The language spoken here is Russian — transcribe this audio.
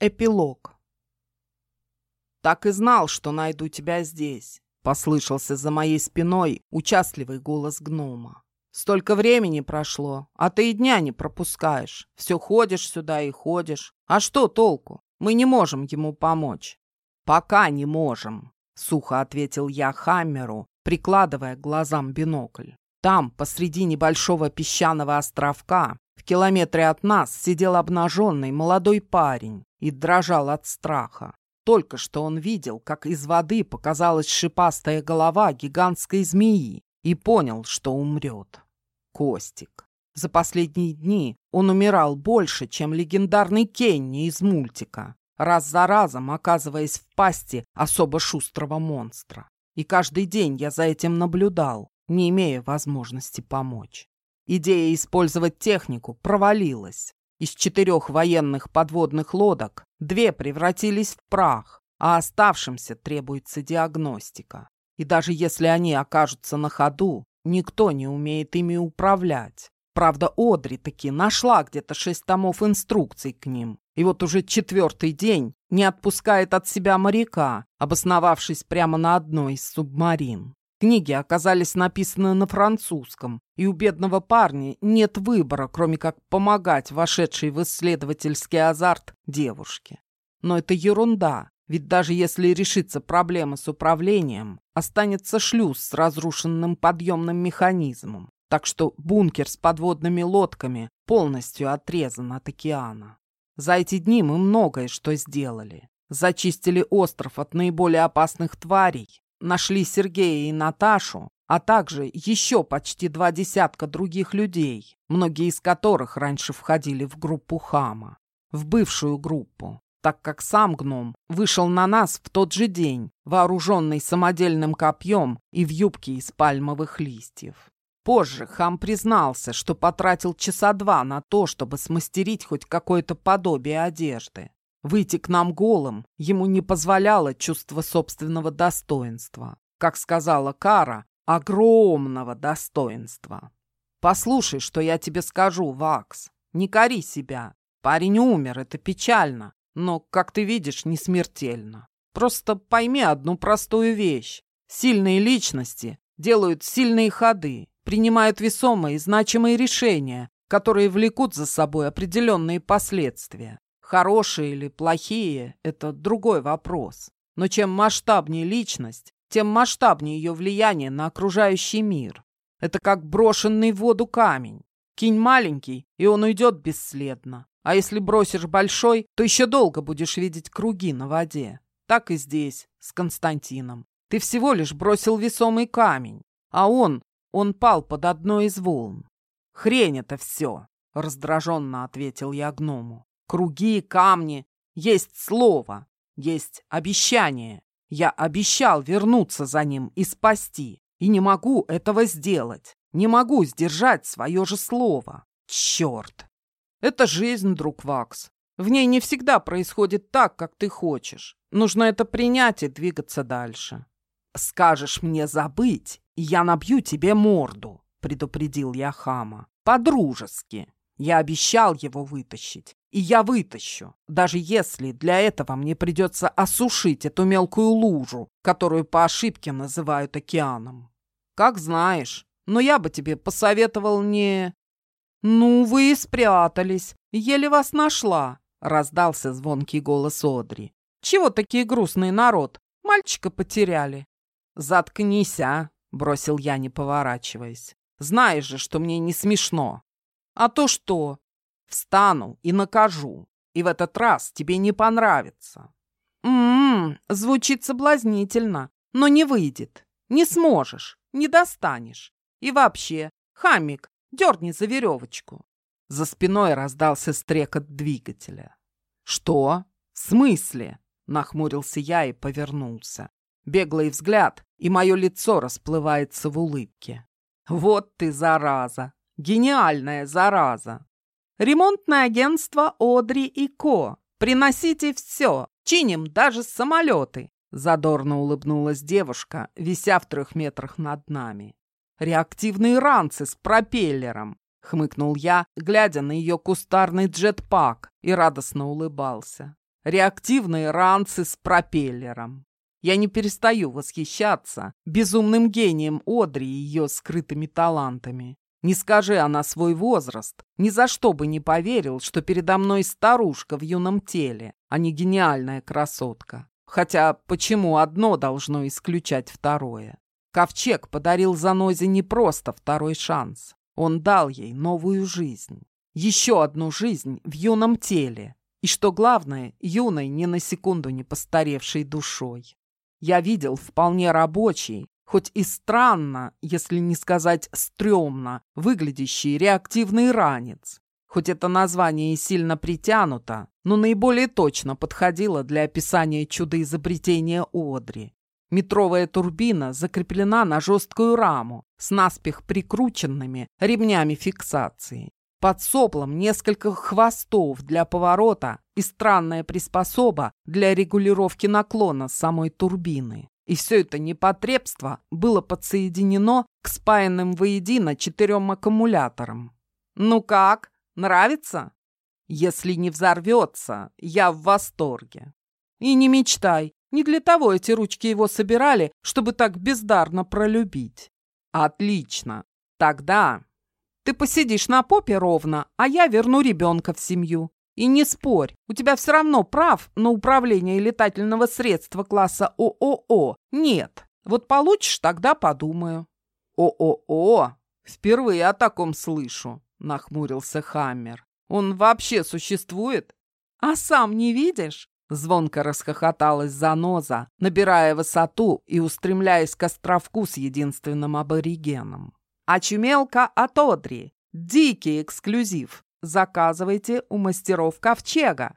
Эпилог. «Так и знал, что найду тебя здесь», — послышался за моей спиной участливый голос гнома. «Столько времени прошло, а ты и дня не пропускаешь. Все ходишь сюда и ходишь. А что толку? Мы не можем ему помочь». «Пока не можем», — сухо ответил я Хаммеру, прикладывая к глазам бинокль. Там, посреди небольшого песчаного островка, километре от нас сидел обнаженный молодой парень и дрожал от страха. Только что он видел, как из воды показалась шипастая голова гигантской змеи и понял, что умрет. Костик. За последние дни он умирал больше, чем легендарный Кенни из мультика, раз за разом оказываясь в пасти особо шустрого монстра. И каждый день я за этим наблюдал, не имея возможности помочь. Идея использовать технику провалилась. Из четырех военных подводных лодок две превратились в прах, а оставшимся требуется диагностика. И даже если они окажутся на ходу, никто не умеет ими управлять. Правда, Одри таки нашла где-то шесть томов инструкций к ним. И вот уже четвертый день не отпускает от себя моряка, обосновавшись прямо на одной из субмарин. Книги оказались написаны на французском, и у бедного парня нет выбора, кроме как помогать вошедшей в исследовательский азарт девушке. Но это ерунда, ведь даже если решится проблема с управлением, останется шлюз с разрушенным подъемным механизмом. Так что бункер с подводными лодками полностью отрезан от океана. За эти дни мы многое что сделали. Зачистили остров от наиболее опасных тварей, Нашли Сергея и Наташу, а также еще почти два десятка других людей, многие из которых раньше входили в группу Хама, в бывшую группу, так как сам гном вышел на нас в тот же день, вооруженный самодельным копьем и в юбке из пальмовых листьев. Позже хам признался, что потратил часа два на то, чтобы смастерить хоть какое-то подобие одежды. Выйти к нам голым ему не позволяло чувство собственного достоинства. Как сказала Кара, огромного достоинства. «Послушай, что я тебе скажу, Вакс. Не кори себя. Парень умер, это печально, но, как ты видишь, не смертельно. Просто пойми одну простую вещь. Сильные личности делают сильные ходы, принимают весомые и значимые решения, которые влекут за собой определенные последствия. Хорошие или плохие – это другой вопрос. Но чем масштабнее личность, тем масштабнее ее влияние на окружающий мир. Это как брошенный в воду камень. Кинь маленький, и он уйдет бесследно. А если бросишь большой, то еще долго будешь видеть круги на воде. Так и здесь, с Константином. Ты всего лишь бросил весомый камень, а он, он пал под одной из волн. «Хрень это все!» — раздраженно ответил я гному. Круги, камни. Есть слово, есть обещание. Я обещал вернуться за ним и спасти. И не могу этого сделать. Не могу сдержать свое же слово. Черт! Это жизнь, друг Вакс. В ней не всегда происходит так, как ты хочешь. Нужно это принять и двигаться дальше. Скажешь мне забыть, и я набью тебе морду, предупредил я хама. По-дружески. Я обещал его вытащить. И я вытащу, даже если для этого мне придется осушить эту мелкую лужу, которую по ошибке называют океаном. Как знаешь, но я бы тебе посоветовал не... «Ну, вы и спрятались. Еле вас нашла», — раздался звонкий голос Одри. «Чего такие грустный народ? Мальчика потеряли». «Заткнись, а!» — бросил я, не поворачиваясь. «Знаешь же, что мне не смешно». «А то что? Встану и накажу. И в этот раз тебе не понравится. Ммм, звучит соблазнительно, но не выйдет. Не сможешь, не достанешь. И вообще, хамик, дерни за веревочку. За спиной раздался стрекот двигателя. «Что? В смысле?» — нахмурился я и повернулся. Беглый взгляд, и мое лицо расплывается в улыбке. «Вот ты, зараза! Гениальная зараза! Ремонтное агентство Одри и Ко. Приносите все. Чиним даже самолеты. Задорно улыбнулась девушка, вися в трех метрах над нами. «Реактивные ранцы с пропеллером!» — хмыкнул я, глядя на ее кустарный джетпак, и радостно улыбался. реактивные ранцы с пропеллером. Я не перестаю восхищаться безумным гением Одри и ее скрытыми талантами. Не скажи она свой возраст, ни за что бы не поверил, что передо мной старушка в юном теле, а не гениальная красотка. Хотя почему одно должно исключать второе? Ковчег подарил Занозе не просто второй шанс. Он дал ей новую жизнь. Еще одну жизнь в юном теле. И что главное, юной, ни на секунду не постаревшей душой. Я видел вполне рабочий, хоть и странно, если не сказать стрёмно, выглядящий реактивный ранец. Хоть это название и сильно притянуто, но наиболее точно подходило для описания чудо-изобретения Одри. Метровая турбина закреплена на жесткую раму с наспех прикрученными ремнями фиксации. Под соплом несколько хвостов для поворота и странная приспособа для регулировки наклона самой турбины. И все это непотребство было подсоединено к спаянным воедино четырем аккумуляторам. «Ну как? Нравится?» «Если не взорвется, я в восторге». «И не мечтай, не для того эти ручки его собирали, чтобы так бездарно пролюбить». «Отлично. Тогда ты посидишь на попе ровно, а я верну ребенка в семью. И не спорь, у тебя все равно прав на управление летательного средства класса ООО нет. Вот получишь, тогда подумаю». «ООО? Впервые о таком слышу», — нахмурился Хаммер. «Он вообще существует?» «А сам не видишь?» Звонко расхохоталась заноза, набирая высоту и устремляясь к островку с единственным аборигеном. Очумелка от Одри. Дикий эксклюзив. Заказывайте у мастеров Ковчега.